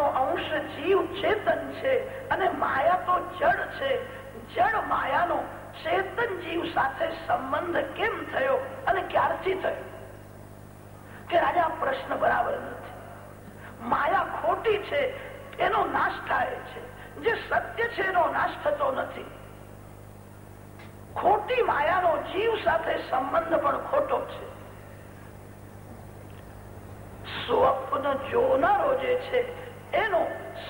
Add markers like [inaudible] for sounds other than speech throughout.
પરમાત્માનો અંશ જીવ ચેતન છે અને માયા તો જડ છે. જડ માયાનો ચેતન જીવ સાથે સંબંધ કેમ થયો અને ક્યારથી થયો? કે રાજા પ્રશ્ન બરાબર નથી. માયા ખોટી છે, એનો નાશ થાય છે. જે સત્ય છે, એનો નાશ થતો નથી. ખોટી માયાનો જીવ સાથે સંબંધ પણ ખોટો છે. સ્વપ્ન જોનારો જે છે એનો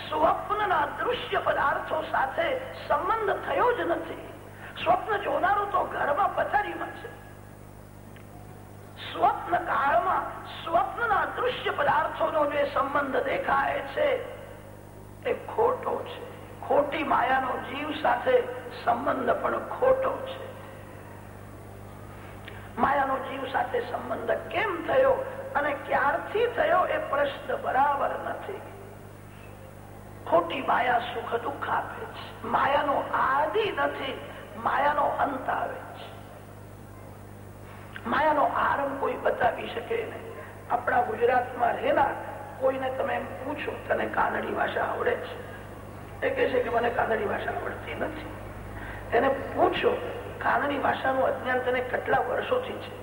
સ્વપ્નના દૃશ્ય પદાર્થો સાથે સંબંધ થયો જ નથી. સ્વપ્ન જોનારો તો ઘરમાં પથારીમાં છે સ્વપ્ન કાળમાં સ્વપ્નના દૃશ્ય પદાર્થોનો જે સંબંધ દેખાય છે એ ખોટો છે. ખોટી માયાનો જીવ સાથે સંબંધ પણ ખોટો છે. માયાનો જીવ સાથે સંબંધ કેમ થયો અને ક્યારથી થયો એ પ્રશ્ન બરાબર નથી. ખોટી માયા સુખ દુઃખ આપે છે. માયાનો આદિ નથી, માયાનો અંત આવે છે. માયાનો આરંભ કોઈ બતાવી શકે નહીં. આપણા ગુજરાતમાં રહેલા કોઈને તમે એમ પૂછો, તને કાનડી ભાષા આવડે છે? એ કહે છે કે મને કાનડી ભાષા આવડતી નથી. એને પૂછો, કાનડી ભાષાનું અજ્ઞાન તને કેટલા વર્ષોથી છે?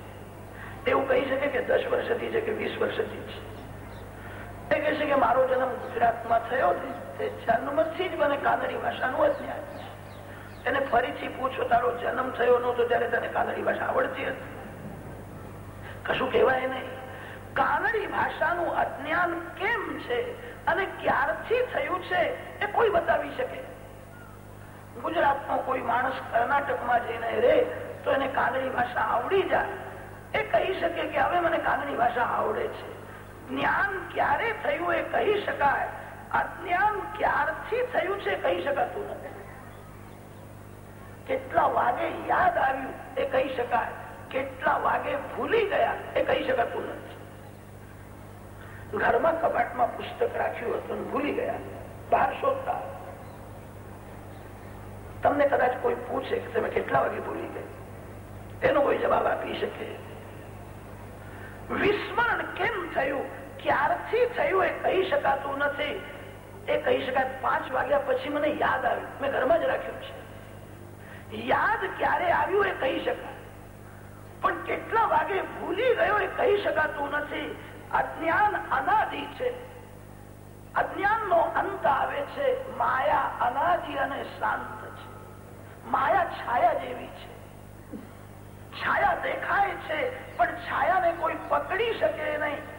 એવું કહી શકે કે દસ વર્ષથી છે કે વીસ વર્ષથી છે? એ કે મારો જન્મ ગુજરાતમાં થયો જન્મથી જ મને કાનડી ભાષાનું અજ્ઞાન છે. એને ફરીથી પૂછો, તારો જન્મ થયો નતો ત્યારે તને કાનડી ભાષા આવડતી હતી? કશું કહેવાય નહીં. કાનડી ભાષાનું અજ્ઞાન કેમ છે અને ક્યારથી થયું છે એ કોઈ બતાવી શકે? ગુજરાતનો કોઈ માણસ કર્ણાટકમાં જઈને રે તો એને કાનડી ભાષા આવડી જાય. એ કહી શકે કે હવે મને કાનડી ભાષા આવડે છે. જ્ઞાન ક્યારે થયું એ કહી શકાય? અજ્ઞાન ક્યારથી થયું છે કહી શકાતું નથી. કેટલા વાગે યાદ આવ્યું એ કહી શકાય. કેટલા વાગે ભૂલી ગયા એ કહી શકાતું નથી. ઘરમાં કબાટમાં પુસ્તક રાખ્યું હતું ભૂલી ગયા. બહાર શોધતા. તમને કદાચ કોઈ પૂછે કે તમે કેટલા વાગે ભૂલી ગયા. એનો કોઈ જવાબ આપી શકે. વિસ્મરણ કેમ થયું? ક્યારથી થયું એ કહી શકાતું નથી. એ કહી શકાય પાંચ વાગ્યા પછી મને યાદ આવ્યું મેં ઘરમાં જ રાખ્યું છે. યાદ ક્યારે આવ્યું એ કહી શકાય. પણ કેટલા વાગે ભૂલી ગયો એ કહી શકાતું નથી. અજ્ઞાન અનાદિ છે. અજ્ઞાન નો અંત આવે છે. માયા અનાદિ અને શાંત છે. માયા છાયા જેવી છે. છાયા દેખાય છે, પણ છાયાને કોઈ પકડી શકે નહીં.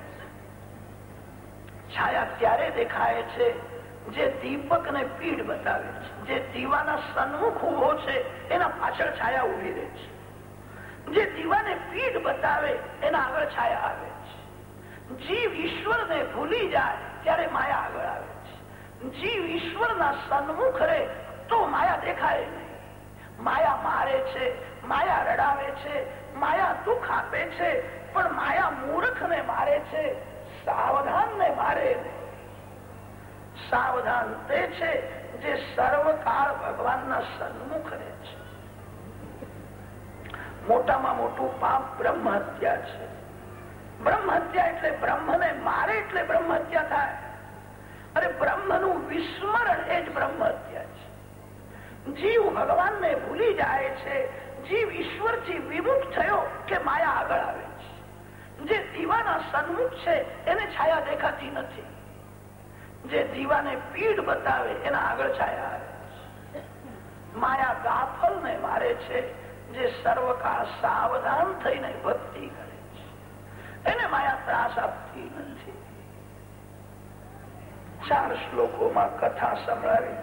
છાયા ત્યારે દેખાય છે જે દીપક ને પીડ બતાવે છે. જે દીવાના સન્મુખ ઊભો છે, એના પાછળ છાયા ઊભી રહે છે. જે દીવાને પીઠ બતાવે, એના આગળ છાયા આવે છે. જીવ ઈશ્વર ને ભૂલી જાય, ત્યારે માયા આગળ આવે છે. જીવ ઈશ્વર ના સન્મુખ રહે, તો માયા દેખાય નહીં. માયા મારે છે, માયા રડાવે છે, માયા દુઃખ આપે છે, પણ માયા મૂર્ખ ને મારે છે સાવધાન ને મારે સાવધાન તે છે જે સર્વકાળ ભગવાનના સન્મુખ રહે છે. મોટામાં મોટું પાપ બ્રહ્મ હત્યા છે. બ્રહ્મ હત્યા એટલે બ્રહ્મને મારે એટલે બ્રહ્મ હત્યા થાય. અરે બ્રહ્મનું વિસ્મરણ એ જ બ્રહ્મ હત્યા છે. જીવ ભગવાનને ભૂલી જાય છે. જીવ ઈશ્વરથી વિમુખ થયો કે માયા આગળ આવે. જે દીવાના સન્મુખ છે, એને છાયા દેખાતી નથી. જે દીવાને પીડ બતાવે, એના આગળ છાયા આવે માયા ગાફલ ને મારે છે, જે સર્વકાળ સાવધાન થઈને ભક્તિ કરે છે. એને માયા ત્રાસ આપતી નથી. ચાર શ્લોકોમાં કથા સંભળાવી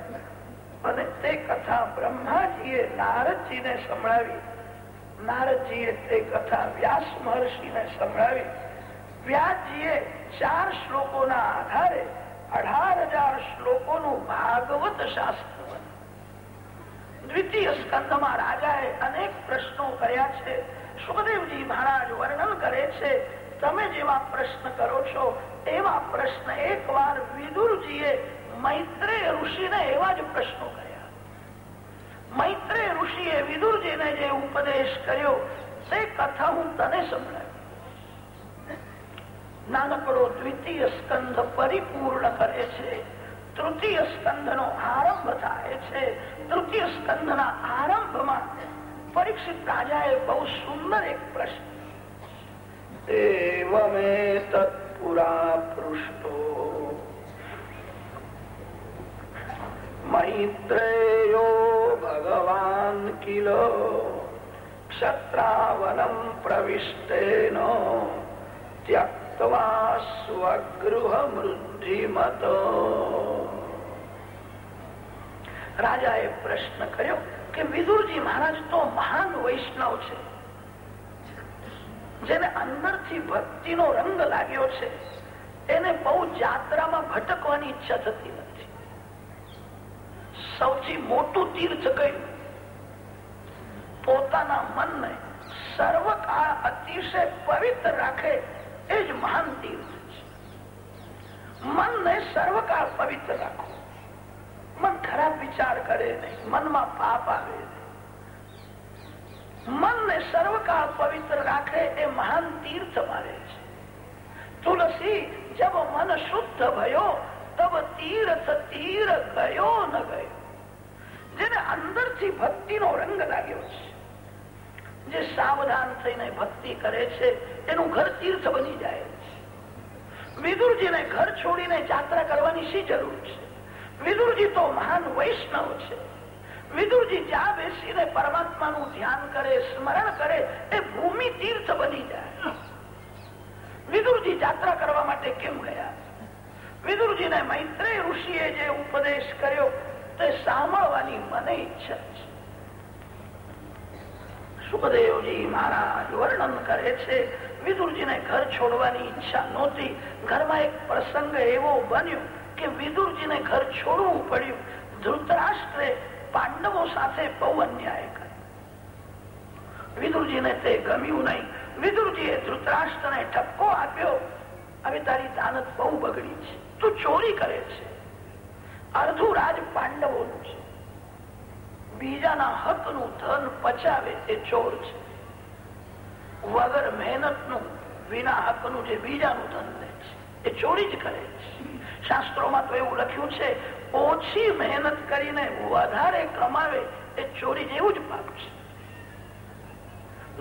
અને તે કથા બ્રહ્માજીએ નારદજીને સંભળાવી. નારદજીએ તે કથા વ્યાસ મહર્ષિને સંભળાવી. વ્યાસજીએ ચાર શ્લોકોના આધારે અઢાર હજાર શ્લોકોનું ભાગવત શાસ્ત્ર દ્વિતીય સ્કંદમાં રાજાએ અનેક પ્રશ્નો કર્યા છે. સુખદેવજી મહારાજ વર્ણન કરે છે, તમે જેવા પ્રશ્ન કરો છો, એવા પ્રશ્ન એક વાર વિદુરજીએ મૈત્રેય ઋષિને એવા જ પ્રશ્નો કર્યા. મૈત્રેય ઋષિએ વિદુરજીને જે ઉપદેશ કર્યો, તે કથા હું તને સંભળાવી નાનકડો દ્વિતીય સ્કંધ પરિપૂર્ણ કરે છે. તૃતીય સ્કંધ નો આરંભ થાય છે. તૃતીય સ્કંધ ના આરંભમાં પરીક્ષિત રાજાએ બહુ સુંદર એક પ્રશ્ન. એવમે તત્પુરા પૃષ્ટો મૈત્રેયો ભગવાન કિલો ક્ષત્રાવનમ પ્રવિષ્ટેન ત્યક્તવા સ્વગૃહ મૃદ્ધિમત રાજાએ પ્રશ્ન કર્યો કે વિદુરજી મહારાજ તો મહાન વૈષ્ણવ છે, જેને અંદરથી ભક્તિનો રંગ લાગ્યો છે એને બહુ જાત્રામાં ભટકવાની ઈચ્છા થતી સૌથી મોટું તીર્થ કયું? પોતાના મનને સર્વકાળ અતિશય પવિત્ર રાખે એ જ મહાન તીર્થ મનને સર્વકાળ પવિત્ર રાખો. મન ખરાબ વિચાર કરે નહીં, મનમાં પાપ આવે મનને સર્વકાળ પવિત્ર રાખે એ મહાન તીર્થ મારે છે. તુલસી, જબ મન શુદ્ધ ભયો, તબ તીર્થ તીર ગયો ન ગયો. જેને અંદરથી ભક્તિનો રંગ લાગ્યો છે. જે સાવધાન થઈને ભક્તિ કરે છે, એનું ઘર તીર્થ બની જાય છે. વિદુરજીને ઘર છોડીને જાત્રા કરવાની શી જરૂર છે? વિદુરજી તો મહાન વૈષ્ણવ છે. વિદુરજી જ્યાં બેસીને પરમાત્માનું ધ્યાન કરે, સ્મરણ કરે, એ ભૂમિ તીર્થ બની જાય. વિદુરજી જાત્રા કરવા માટે કેમ ગયા? વિદુરજીને મૈત્રેય ઋષિએ જે ઉપદેશ કર્યો તે સાંભળવાની મને ઈચ્છા છે. સુખદેવજી મહારાજ વર્ણન કરે છે, વિદુરજીને ઘર છોડવાની ઈચ્છા નહોતી. ઘરમાં એક પ્રસંગ એવો બન્યો કે વિદુરજીને ઘર છોડવું પડ્યું. ધૃતરાષ્ટ્રે પાંડવો સાથે બહુ અન્યાય વિદુરજીને તે ગમ્યું નહીં. વિદુરજીએ ધૃતરાષ્ટ્રને ઠપકો આપ્યો. હવે તારી દાનત બહુ બગડી છે. તું ચોરી કરે છે. અડધું રાજ બીજાના હકનું ધન પચાવે તે ચોર છે. વગર મહેનતનું વિના હકનું જે બીજાનું ધન લે છે, એ ચોરી જ કરે છે. શાસ્ત્રોમાં તો એવું લખ્યું છે, ઓછી મહેનત કરીને વધારે કમાવે એ ચોરી જેવું જ પાપ છે.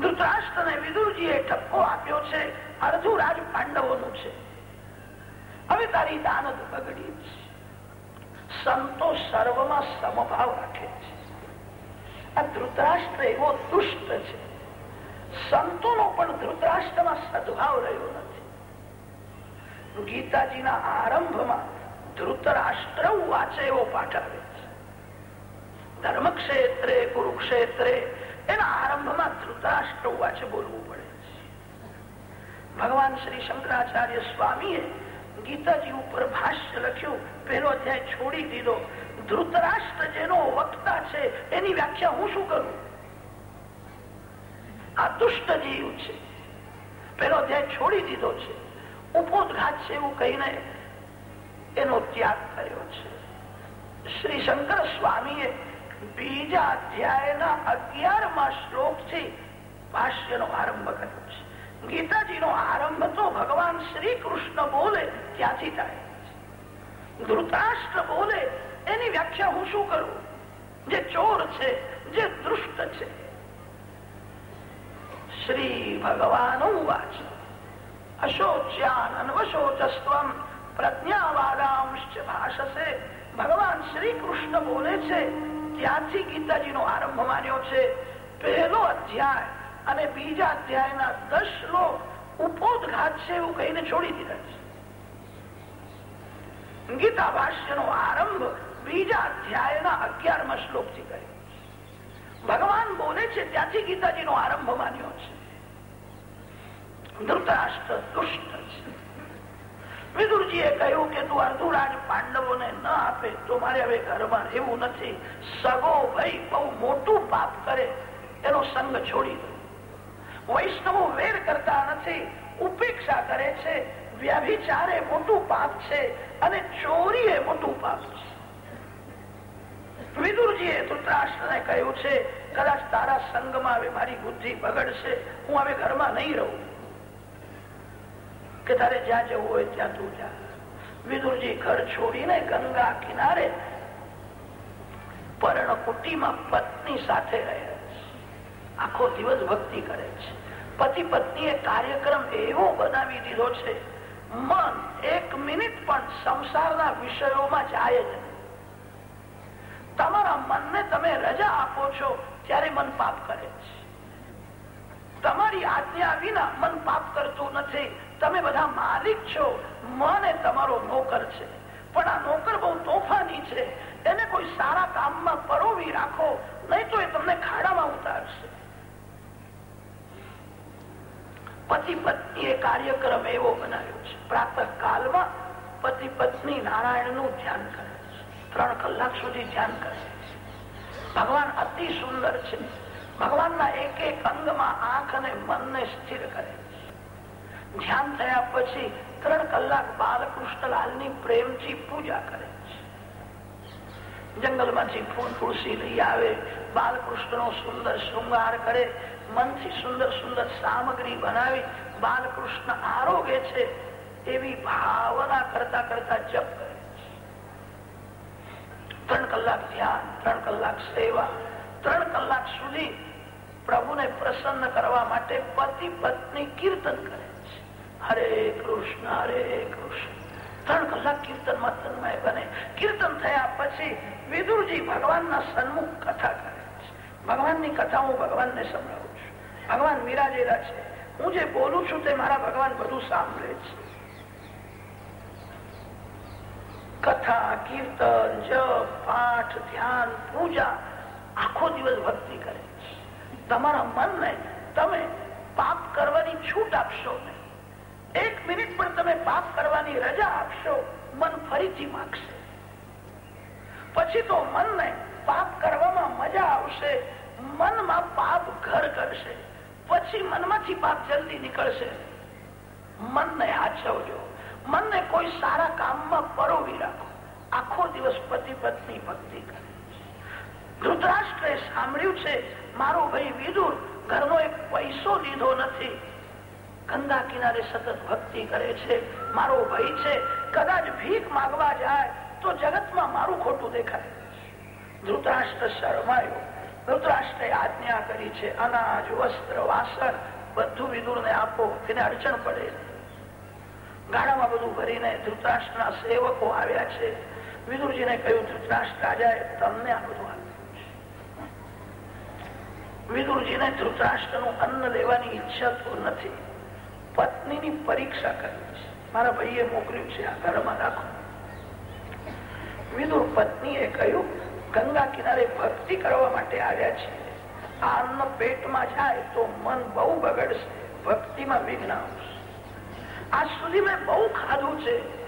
ધૃતરાષ્ટ્ર ને વિદુરજીએ ઠપકો આપ્યો છે અડધું રાજ પાંડવોનું છે. હવે તારી દાનત બગડી છે. સંતો સર્વમાં સમભાવ રાખે છે. આ એવો દુષ્ટ છે. સંતોનો પણ ધૃતરાષ્ટ્રમાં સદભાવ રહ્યો નથી. ગીતાજીના આરંભમાં ધૃતરાષ્ટ્ર વાંચે એવો પાઠ આવે છે. ધર્મક્ષેત્રે, કુરુક્ષેત્રે એના આરંભમાં ધૃતરાષ્ટ્ર વાંચે બોલવું પડે છે. ભગવાન શ્રી શંકરાચાર્ય સ્વામીએ ગીતાજી ઉપર ભાષ્ય લખ્યું, પહેલો અધ્યાય છોડી દીધો. ધૃતરાષ્ટ્ર જેનો વક્તા છે, એની વ્યાખ્યા હું શું કરું? આ દુષ્ટ જીવ છે. પેલો અધ્યાય છોડી દીધો છે. ઉપોદઘાત છે એવું કહીને એનો ત્યાગ થયો છે. શ્રી શંકર સ્વામીએ બીજા અધ્યાયના અગિયારમાં શ્લોકથી ભાષ્યનો આરંભ કર્યો છે. ગીતાજીનો આરંભ તો ભગવાન શ્રી કૃષ્ણ બોલે ત્યાંથી થાય ધૃતરાષ્ટ્ર બોલે એની વ્યાખ્યા હું શું કરું? જે ચોર છે, જે દુષ્ટ છે. શ્રી ભગવાન વાચ. અશોચ્યાન પ્રજ્ઞાવાદાંશ ભાષસે. ભગવાન શ્રી કૃષ્ણ બોલે છે, ત્યાંથી ગીતાજીનો આરંભ માન્યો છે. પહેલો અધ્યાય અને બીજા અધ્યાયના દસ શ્લોક ઉપોદઘાત છે એવું કહીને છોડી દીધા છે. ગીતા ભાષ્યનો આરંભ બીજા અધ્યાયના અગિયારમાં શ્લોકથી કર્યો ભગવાન બોલે છે, ત્યાંથી ગીતાજીનો આરંભ માન્યો છે. ધૃતરાષ્ટ્ર દુષ્ટ છે. વિદુરજીએ કહ્યું કે, તું અર્ધુરાજ પાંડવોને ન આપે, તો મારે હવે ઘરમાં રહેવું નથી. સગો ભાઈ બહુ મોટું પાપ કરે, એનો સંગ છોડી દો વૈષ્ણવો વેર કરતા નથી, ઉપેક્ષા કરે છે, વ્યભિચારે મોટું પાપ છે અને ચોરી એ મોટું પાપ છે. વિદુરજીએ ધૃતરાષ્ટ્રને કહ્યું ગંગા કિનારે પર્ણકુટીમાં પત્ની સાથે રહે આખો દિવસ ભક્તિ કરે છે. પતિ પત્ની એ કાર્યક્રમ એવો બનાવી દીધો છે. મન એક મિનિટ પણ સંસારના વિષયોમાં જાય જ નહીં. તમારા મનને તમે રજા આપો છો ત્યારે મન પાપ કરે છે. તમારી આજ્ઞા વિના મન પાપ કરતું નથી. તમે બધા માલિક છો. મને તમારો નોકર છે. પણ આ નોકર બહુ તોફાની છે. એને કોઈ સારા કામમાં પરોવી રાખો, નહીં તો એ તમને ખાડામાં ઉતારશે. પતિ પત્ની એ કાર્યક્રમ એવો બનાવ્યો છે. પ્રાતઃ કાલમાં પતિ પત્ની નારાયણનું ધ્યાન કરે. ત્રણ કલાક સુધી ધ્યાન કરે છે. ભગવાન અતિ સુંદર છે. ભગવાનના એક એક અંગમાં આંખ અને મનને સ્થિર કરે ધ્યાન થયા પછી ત્રણ કલાક બાલકૃષ્ણલાલની પ્રેમથી પૂજા કરે જંગલમાંથી ફૂલ તુલસી લઈ આવે બાલકૃષ્ણ નો સુંદર શૃંગાર કરે, મનથી સુંદર સુંદર સામગ્રી બનાવી બાલકૃષ્ણ આરોગે છે, એવી ભાવના કરતા કરતા જપ ત્રણ કલાક ધ્યાન, ત્રણ કલાક સેવા, ત્રણ કલાક સુધી પ્રભુને પ્રસન્ન કરવા માટે પતિ પત્ની કીર્તન કરે છે. હરે કૃષ્ણ હરે કૃષ્ણ. ત્રણ કલાક કીર્તનમાં તન્મય બને. કીર્તન થયા પછી વિદુરજી ભગવાનના સન્મુખ કથા કરે છે. ભગવાનની કથા હું ભગવાનને સંભળાવું છું. ભગવાન વિરાજેલા છે. હું જે બોલું છું તે મારા ભગવાન બધું સાંભળે છે. કથા, કીર્તન, જપ, પાઠ, ધ્યાન, પૂજા આખો દિવસ ભક્તિ કરે તમારા મનને તમે પાપ કરવાની છૂટ આપશો એક મિનિટ પણ તમે પાપ કરવાની રજા આપશો, મન ફરીથી માગશે. પછી તો મનને પાપ કરવામાં મજા આવશે, મનમાં પાપ ઘર કરશે, પછી મનમાંથી પાપ જલ્દી નીકળશે. મનને આચવજો મનને કોઈ સારા કામમાં પરોવી રાખો. આખો દિવસ પતિ પત્ની ભક્તિ કરે. સાંભળ્યું છે, મારો ભાઈ વિદુર ઘરનો એક પૈસો લીધો નથી. ગંગા કિનારે સતત ભક્તિ કરે છે. મારો ભાઈ છે, કદાચ ભીખ માગવા જાય તો જગતમાં મારું ખોટું દેખાય. ધૃતરાષ્ટ્ર શરમાયો. ધૃતરાષ્ટ્રે આજ્ઞા કરી છે, અનાજ, વસ્ત્ર, વાસણ બધું વિદુર ને આપો તેને અડચણ પડે. ગાડામાં બધું ભરીને ધૃતરાષ્ટ્રના સેવકો આવ્યા છે. વિદુરજીને કહ્યું, ધૃતરાષ્ટ્ર રાજાએ તમને આ બધું આપ્યું. વિદુરજીને ધૃતરાષ્ટ્રનું અન્ન લેવાની ઈચ્છા તો નથી. પત્નીની પરીક્ષા કરવી છે. મારા ભાઈએ મોકલ્યું છે, આ ઘરમાં રાખો. વિદુર પત્નીએ કહ્યું, ગંગા કિનારે ભક્તિ કરવા માટે આવ્યા છે. આ અન્ન પેટમાં જાય તો મન બહુ બગડશે. ભક્તિમાં વિઘ્ન આવશે. આજ સુધી મેં બહુ ખાધું છે.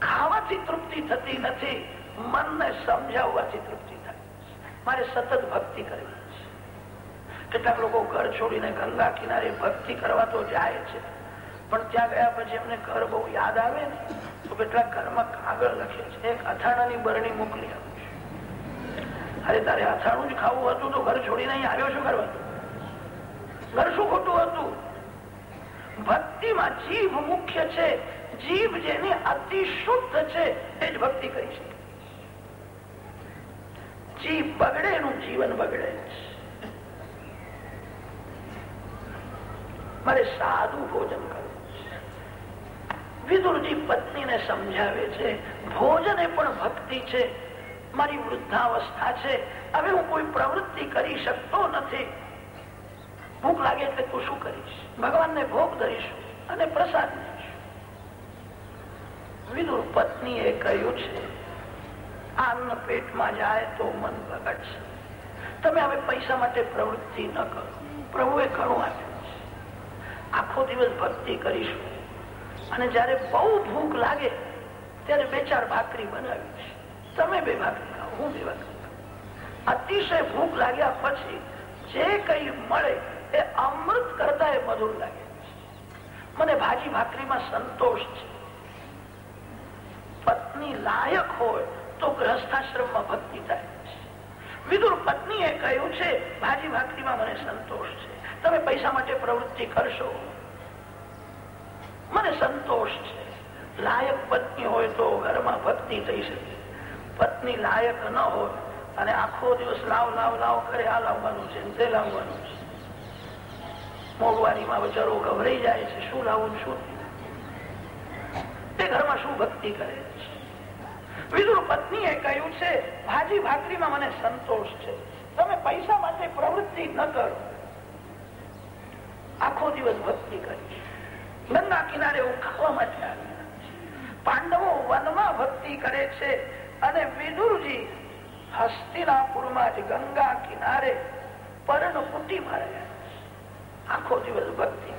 ખાવાથી તૃપ્તિ થતી નથી. મનને સમજાવવાથી તૃપ્તિ થાય. મારે સતત ભક્તિ કરવી છે. કેટલાક લોકો ઘર છોડીને ગંગા કિનારે ભક્તિ કરવા તો જાય છે. પણ ત્યાં ગયા પછી એમને ઘર બહુ યાદ આવે ને, તો કેટલાક ઘરમાં કાગળ લખે છે. એક અથાણાની બરણી મોકલી આપું છું. અરે તારે અથાણું જ ખાવું હતું તો ઘર છોડીને અહીં આવ્યો શું કરવા ઘર શું ખોટું હતું? ભક્તિમાં જીભ મુખ્ય છે. જીભ જેની અતિ શુદ્ધ છે એ જ ભક્તિ કરી છે જીવ બગડે, એનું જીવન બગડે મારે સાદું ભોજન કરવું વિદુરજી પત્નીને સમજાવે છે, ભોજન એ પણ ભક્તિ છે. મારી વૃદ્ધાવસ્થા છે. હવે હું કોઈ પ્રવૃત્તિ કરી શકતો નથી. ભૂખ લાગે એટલે તું શું કરીશ? ભગવાનને ભોગ ધરીશું અને પ્રસાદ વિદુર પત્ની એ કહ્યું છે અન્ન પેટમાં જાય તો મન બગડશે તમે હવે પૈસા માટે પ્રવૃત્તિ ન કરો. પ્રભુએ ઘણું આપ્યું છે. આખો દિવસ ભક્તિ કરીશું. અને જયારે બહુ ભૂખ લાગે, ત્યારે બે ચાર ભાખરી બનાવી છે તમે બે ભાખરી ખાઓ, હું બે ભાખરી અતિશય ભૂખ લાગ્યા પછી જે કઈ મળે એ અમૃત કરતા એ મધુર લાગે મને ભાજી ભાખરીમાં સંતોષ છે. પત્ની લાયક હોય તો ગ્રહસ્થાશ્રમમાં ભક્તિ થાય વિદુર પત્નીએ કહ્યું છે, ભાજી ભાખરીમાં મને સંતોષ છે. તમે પૈસા માટે પ્રવૃત્તિ કરશો. મને સંતોષ છે. લાયક પત્ની હોય તો ઘરમાં ભક્તિ થઈ શકે. પત્ની લાયક ન હોય, અને આખો દિવસ લાવ લાવ લાવ કરે, આ લાવવાનું છે તે લાવવાનું છે. મોંઘવારીમાં બચારો ગભરાઈ જાય છે. શું લાવવું શું? તે ઘરમાં શું ભક્તિ કરે છે? વિદુર પત્નીએ કહ્યું છે, ભાજી ભાખરીમાં મને સંતોષ છે. તમે પૈસા માટે પ્રવૃત્તિ ન કરો. આખો દિવસ ભક્તિ કરી ગંગા કિનારે હું ખાવા માટે આવ્યા પાંડવો વનમાં ભક્તિ કરે છે અને વિદુરજી હસ્તિનાપુરમાં જ ગંગા કિનારે પર્ણ કુટી રહ્યા આખો દિવસ ભક્તિ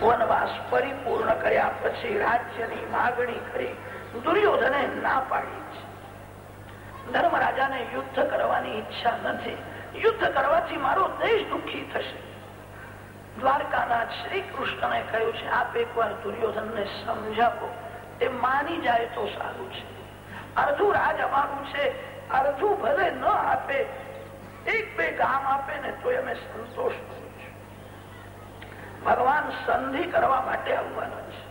વનવાસ પરિપૂર્ણ કર્યા પછી રાજ્યની માગણી કરી દુર્યોધને ના પાડી ધર્મરાજાને યુદ્ધ કરવાની ઈચ્છા નથી. યુદ્ધ કરવાથી મારો દેશ દુઃખી થશે. દ્વારકાના શ્રી કૃષ્ણને કહ્યું છે, આપ એકવાર દુર્યોધનને સમજાવો. એ માની જાય તો સારું છે. અડધું રાજ અમારું છે. અડધું ભલે ન આપે એક બે ગામ આપે ને તો અમે સંતોષ ભગવાન સંધિ કરવા માટે આવવાના છે.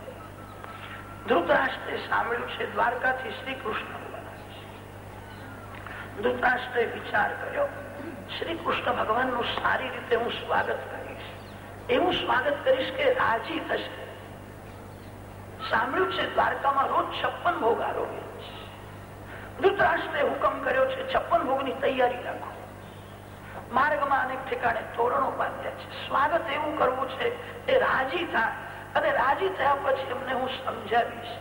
ધૃતરાષ્ટ્રે સાંભળ્યું છે, દ્વારકાથી શ્રી કૃષ્ણ આવવાના છે. ધૃતરાષ્ટ્રે વિચાર કર્યો શ્રી કૃષ્ણ ભગવાનનું સારી રીતે હું સ્વાગત કરીશ. એવું સ્વાગત કરીશ કે રાજી થશે. સાંભળ્યું છે, દ્વારકામાં રોજ છપ્પન ભોગ આરોગ્ય છે. ધૃતરાષ્ટ્રે હુકમ કર્યો છે, છપ્પન ભોગની તૈયારી રાખો. માર્ગમાં અનેક ઠેકાણે તોરણો બાંધ્યા છે. સ્વાગત એવું કરવું છે એ રાજી થાય અને રાજી થયા પછી એમને હું સમજાવીશ.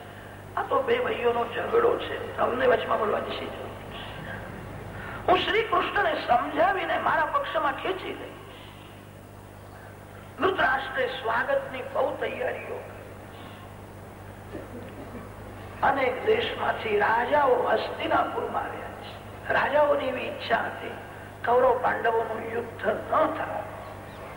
આ તો બે ભાઈઓનો ઝઘડો છે. તમને વચમાં બોલવાની શી હું શ્રી કૃષ્ણને સમજાવીને મારા પક્ષમાં ખેંચી લઈશ ધૃતરાષ્ટ્રે સ્વાગતની બહુ તૈયારીઓ અનેક દેશમાંથી રાજાઓ હસ્તિનાપુરમાં આવ્યા છે. રાજાઓની એવી ઈચ્છા હતી કૌરવ પાંડવોનું યુદ્ધ ન થાય.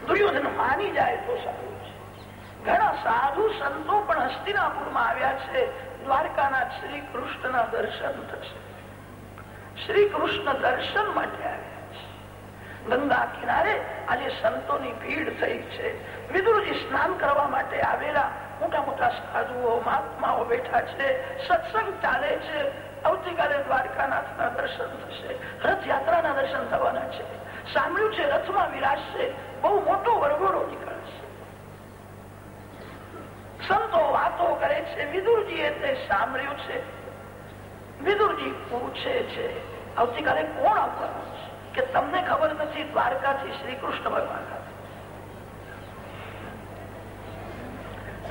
દુર્યોધન માની જાય તો સારું છે. ઘણા સાધુ સંતો પણ હસ્તિનાપુરમાં આવ્યા છે. દ્વારકાના શ્રી કૃષ્ણના દર્શન થશે. શ્રી કૃષ્ણ દર્શન માટે આવ્યા ગંગા કિનારે આજે સંતોની ભીડ થઈ છે. વિદુરજી સ્નાન કરવા માટે આવેલા મોટા મોટા સાધુઓ, મહાત્માઓ બેઠા છે. સત્સંગ ચાલે છે. આવતીકાલે દ્વારકાનાથના દર્શન થશે. રથયાત્રાના દર્શન થવાના છે. સાંભળ્યું છે, રથમાં વિરાજશે. બહુ મોટો વરઘોડો નીકળશે. સંતો વાતો કરે છે. વિદુરજીએ તે સાંભળ્યું છે. વિદુરજી પૂછે છે, આવતીકાલે કોણ આવવાનું છે? કે તમને ખબર નથી, દ્વારકાથી શ્રી કૃષ્ણ ભગવાન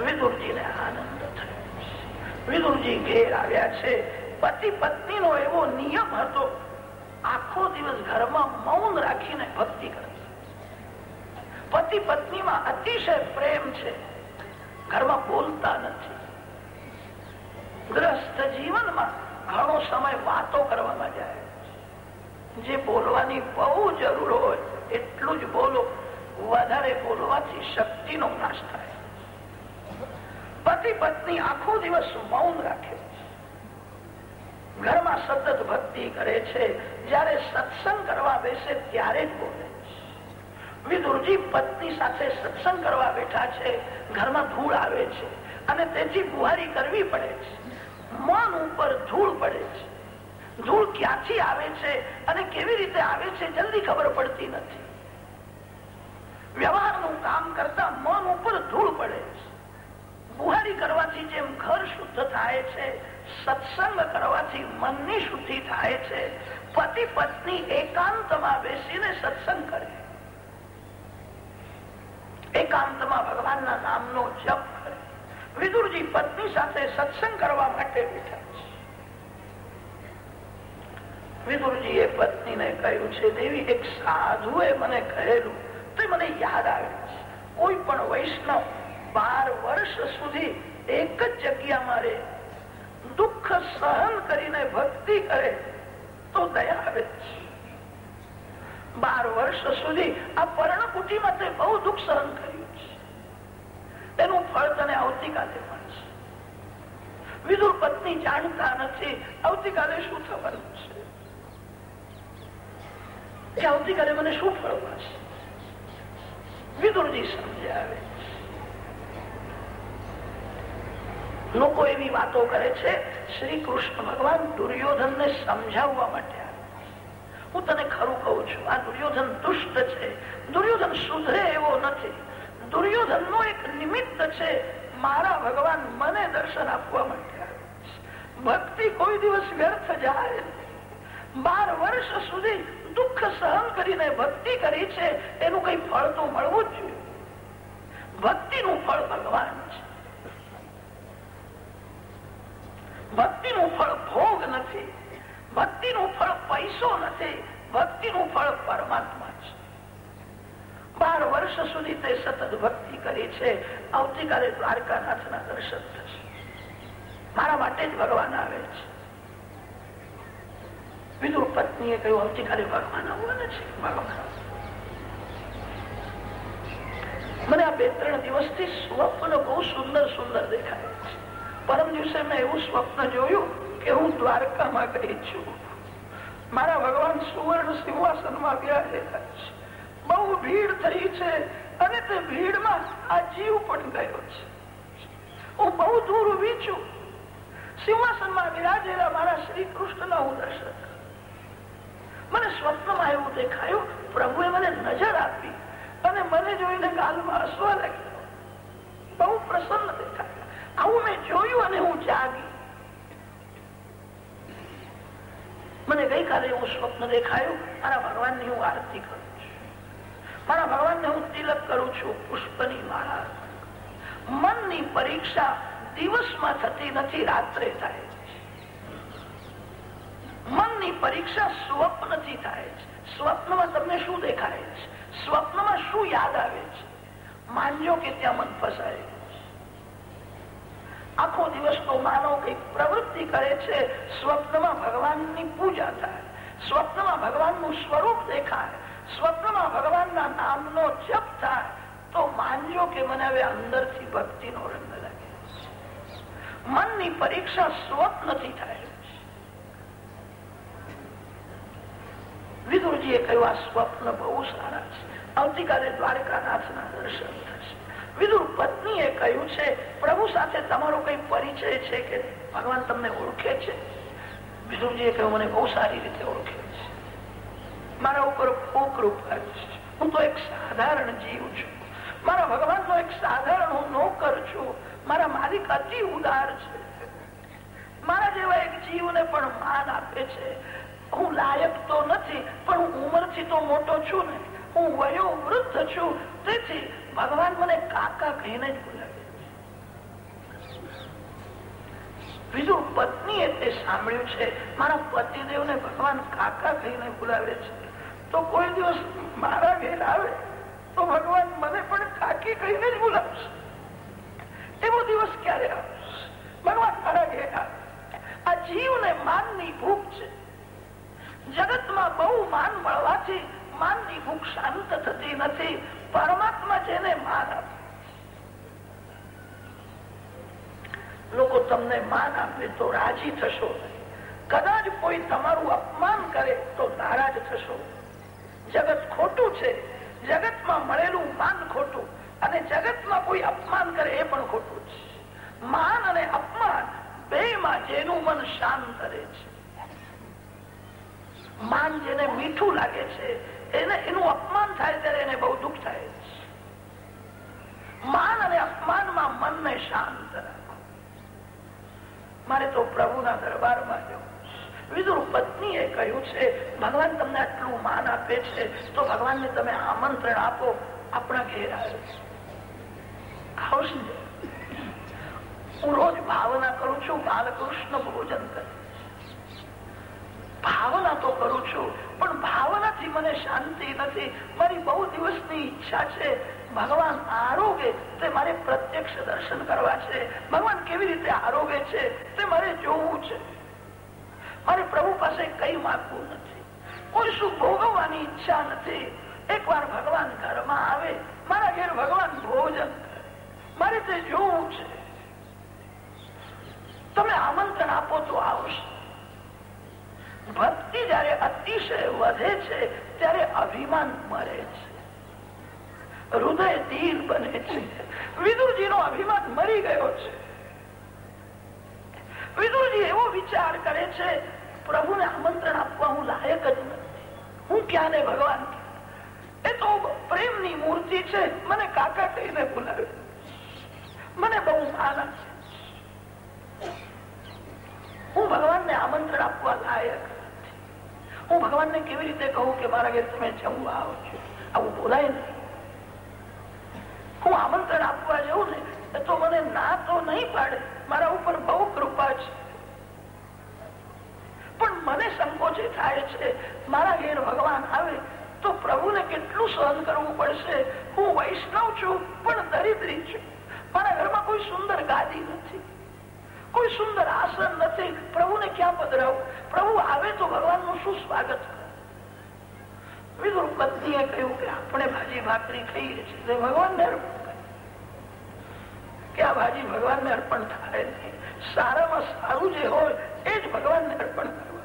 વિદુરજીને આનંદ થયો વિદુરજી ઘેર આવ્યા છે. પતિ પત્ની નો એવો નિયમ હતો, આખો દિવસ ઘરમાં મૌન રાખીને ભક્તિ કરે પતિ પત્નીમાં અતિશય પ્રેમ છે. ઘરમાં બોલતા નથી. ગ્રસ્ત જીવનમાં ઘણો સમય વાતો કરવામાં જાય. જે બોલવાની બહુ જરૂર હોય, એટલું જ બોલો. વધારે બોલવાથી શક્તિનો નાશ થાય. પતિ પત્ની આખો દિવસ મૌન રાખે ઘરમાં સતત ભક્તિ કરે છે. જયારે સત્સંગ કરવા બેસે ત્યારે જ બોલે વિદુરજી પત્ની સાથે સત્સંગ કરવા બેઠા છે. ઘરમાં ધૂળ આવે છે અને તેથી બુહારી કરવી પડે છે. મન ઉપર ધૂળ પડે છે. ધૂળ ક્યાંથી આવે છે અને કેવી રીતે આવે છે જલ્દી ખબર પડતી નથી. વ્યવહારનું કામ કરતા મન ઉપર ધૂળ પડે છે. બુહારી કરવાથી જેમ ઘર શુદ્ધ થાય છે સત્સંગ કરવાથી મનની શુદ્ધિ થાય છે. પતિ પત્ની એકાંતમાં બેસીને સત્સંગ કરે. એકાંતમાં ભગવાનના નામનો જપ કરે. વિદુરજી પત્ની સાથે સત્સંગ કરવા માટે બેઠા છે. વિદુરજીએ પત્નીને કહ્યું છે, દેવી, એક સાધુએ મને કહેલું, તે મને યાદ આવે છે. કોઈ પણ વૈષ્ણવ બાર વર્ષ સુધી એક જ જગ્યામાં રહે દુઃખ સહન કરીને ભક્તિ કરે, તો દયા આવે બાર વર્ષ સુધી આ પર્ણકુટીમાં તે બહુ દુઃખ સહન કર્યું છે. તેનું ફળ તને આવતીકાલે મળશે. વિદુર પત્ની જાણતા નથી, આવતીકાલે શું થવાનું છે? આવતીકાલે મને શું ફળ મળશે? વિદુરજી સમજાવે. લોકો એવી વાતો કરે છે, શ્રી કૃષ્ણ ભગવાન દુર્યોધન ને સમજાવવા માટે હું તને ખરું કહું છું, આ દુર્યોધન દુષ્ટ છે. દુર્યોધન સુધરે એવો નથી. દુર્યોધન નો એક નિમિત્ત છે મારા ભગવાન મને દર્શન આપવા માટે ભક્તિ કોઈ દિવસ વ્યર્થ જાય બાર વર્ષ સુધી દુઃખ સહન કરીને ભક્તિ કરી છે, એનું કઈ ફળ તો મળવું જ જોઈએ. ભક્તિનું ફળ ભગવાન છે. ભક્તિનું ફળ ભોગ નથી. ભક્તિનું ફળ પૈસો નથી. ભક્તિનું ફળ પરમાત્મા છે. બાર વર્ષ સુધી તે સતત ભક્તિ કરી છે. આવતીકાલે દ્વારકાનાથના દર્શન થશે. મારા માટે જ ભગવાન આવે છે. વિદુર પત્નીએ કહ્યું, આવતીકાલે ભગવાન આવવાના છે. ભગવાન મને આ બે ત્રણ દિવસથી સ્વપ્ન બહુ સુંદર સુંદર દેખાય છે. પરમ દિવસે મેં એવું સ્વપ્ન જોયું કે હું દ્વારકામાં ગઈ છું. મારા ભગવાન સુવર્ણ સિંહાસનમાં બિરાજેલા છે. બહુ ભીડ થઈ છે અને તે ભીડમાં આ જીવ પણ ગયો છે. હું બહુ દૂર ઊભી છું. સિંહાસનમાં બિરાજેલા મારા શ્રી કૃષ્ણ હું દર્શન મને સ્વપ્નમાં એવું દેખાયું, પ્રભુએ મને નજર આપી અને મને જોઈને ગાલમાં હસવા લાગ્યો. બહુ પ્રસન્ન દેખાય. આવું મેં જોયું અને હું જાગી. મને ગઈકાલે એવું સ્વપ્ન દેખાયું, મારા ભગવાનની હું આરતી કરું મારા ભગવાનને હું તિલક કરું છું, પુષ્પની માળા. મનની પરીક્ષા દિવસમાં થતી નથી, રાત્રે થાય મનની પરીક્ષા સ્વપ્નથી થાય છે. સ્વપ્નમાં તમને શું દેખાય છે? સ્વપ્નમાં શું યાદ આવે છે? માનજો કે ત્યાં મન ફસાય આખો દિવસ તો માનવ કંઈક પ્રવૃત્તિ કરે છે. સ્વપ્નમાં ભગવાનની પૂજા થાય. સ્વપ્નમાં ભગવાનનું સ્વરૂપ દેખાય. સ્વપ્નમાં ભગવાનના નામનો જપ થાય. તો માનજો કે મને હવે અંદરથી ભક્તિનો રંગ લાગે મનની પરીક્ષા સ્વપ્નથી થાય વિદુરજીએ કહ્યું, આ સ્વપ્ન બહુ સારા છે. આવતીકાલે દ્વારકાનાથના દર્શન વિદુર પત્નીએ કહ્યું છે, પ્રભુ સાથે તમારો કઈ પરિચય છે કે ભગવાન તમને ઓળખે છે? વિદુરજીએ કહ્યું, મને બહુ સારી રીતે ઓળખે છે. મારા ઉપર બહુ કૃપા હું તો એક સાધારણ જીવ છું. મારા ભગવાન નો એક સાધારણ હું નોકર છું. મારા માલિક અતિ ઉદાર છે. મારા જેવા એક જીવને પણ માન આપે છે. હું લાયક તો નથી, પણ હું ઉંમરથી તો મોટો છું ને. હું વયો વૃદ્ધ છું. તેથી ભગવાન મને કાકા કહીને જ બોલાવે બીજું પત્ની એટલે સાંભળ્યું છે, મારા પતિદેવ ને ભગવાન કાકા કહીને બોલાવે છે. તો કોઈ દિવસ મારા ઘેર આવે, તો ભગવાન મને પણ કાકી કહીને જ બોલાવશે. એવો દિવસ ક્યારે આવશે? ભગવાન મારા ઘેર આવે. આ જીવને માનની ભૂખ છે. જગતમાં બહુ માન મળવાથી માનની ભૂખ શાંત થતી નથી. પરમાત્મા જેને માન આપે લોકો તમને માન આપે તો રાજી થશો કદાચ કોઈ તમારું અપમાન કરે તો નારાજ થશો. જગત ખોટું છે. જગતમાં મળેલું માન ખોટું અને જગતમાં કોઈ અપમાન કરે એ પણ ખોટું છે માન અને અપમાન બે માં જેનું મન શાંત રહે છે. માન જેને મીઠું લાગે છે, એને એનું અપમાન થાય ત્યારે એને બહુ દુઃખ થાય માન અને અપમાનમાં મનને શાંત રાખો. મારે તો પ્રભુના દરબારમાં જવું વિદુર પત્નીએ કહ્યું છે, ભગવાન તમને આટલું માન આપે છે, તો ભગવાનને તમે આમંત્રણ આપો, આપણા ઘેર આવે હું રોજ ભાવના કરું છું, બાલકૃષ્ણ ભોજન કરે. ભાવના તો કરું છું, પણ ભાવનાથી મને શાંતિ નથી. મારી બહુ દિવસની ઈચ્છા છે. ભગવાન આરોગે તે મારે પ્રત્યક્ષ દર્શન કરવા છે. ભગવાન કેવી રીતે આરોગે છે તે મારે જોવું છે. મારે પ્રભુ પાસે કઈ માગવું નથી. કોઈ શું ભોગવવાની ઈચ્છા નથી. એકવાર ભગવાન ઘરમાં આવે, મારા ઘેર ભગવાન ભોજન મારે તે જોવું છે. તમે આમંત્રણ આપો તો આવશે. ભક્તિ જયારે અતિશય વધે છે, ત્યારે અભિમાન મરે છે. હૃદય ધીર બને છે. વિદુરજી નો અભિમાન મરી ગયો છે. વિદુરજી એવો વિચાર કરે છે, પ્રભુને આમંત્રણ આપવા હું લાયક જ નથી. હું ક્યાં ભગવાન એ તો પ્રેમની મૂર્તિ છે. મને કાકા કહીને બોલાવે. મને બહુ માન હું ભગવાનને આમંત્રણ આપવા લાયક હું ભગવાનને કેવી રીતે કહું કે મારા ઘેર તમે જમવા આવો છો? આવું બોલાય નહીં. હું આમંત્રણ આપવા જઉં ને તો મને ના તો નહીં પાડે. મારા ઉપર બહુ કૃપા છે. પણ મને સંકોચે થાય છે. મારા ઘેર ભગવાન આવે તો પ્રભુને કેટલું સહન કરવું પડશે? હું વૈષ્ણવ છું, પણ દરિદ્રી છું. મારા ઘરમાં કોઈ સુંદર ગાદી નથી. કોઈ સુંદર આસન નથી. પ્રભુને ક્યાં પધરાવું? પ્રભુ આવે તો ભગવાનનું શું સ્વાગત વિદુર સારામાં સારું જે હોય એ જ ભગવાનને અર્પણ કરવાનું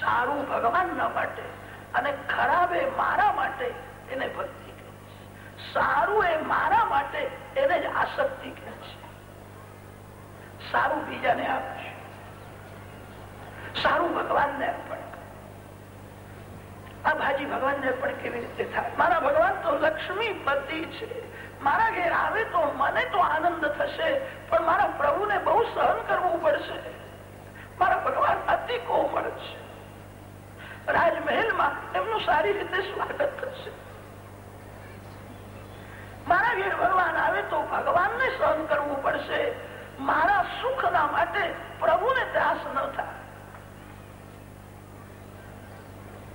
સારું ભગવાનના માટે અને ખરાબ એ મારા માટે એને ભક્તિ કહે છે. સારું એ મારા માટે એને જ આસક્તિ કહે છે. સારું બીજાને આપશે. સારું ભગવાનને અર્પણ. આ ભાજી ભગવાનને અર્પણ કેવી રીતે થાય? મારા ભગવાન તો લક્ષ્મી પતિ છે. મારા ઘેર આવે તો મને તો આનંદ થશે, પણ મારા પ્રભુને બહુ સહન કરવું પડશે. મારા ભગવાન અતિ કોમળ છે. રાજમહેલમાં એમનું સારી રીતે સ્વાગત થશે. મારા ઘેર ભગવાન આવે તો ભગવાનને સહન કરવું પડશે. મારા સુખના માટે પ્રભુને ત્રાસ ન થાય.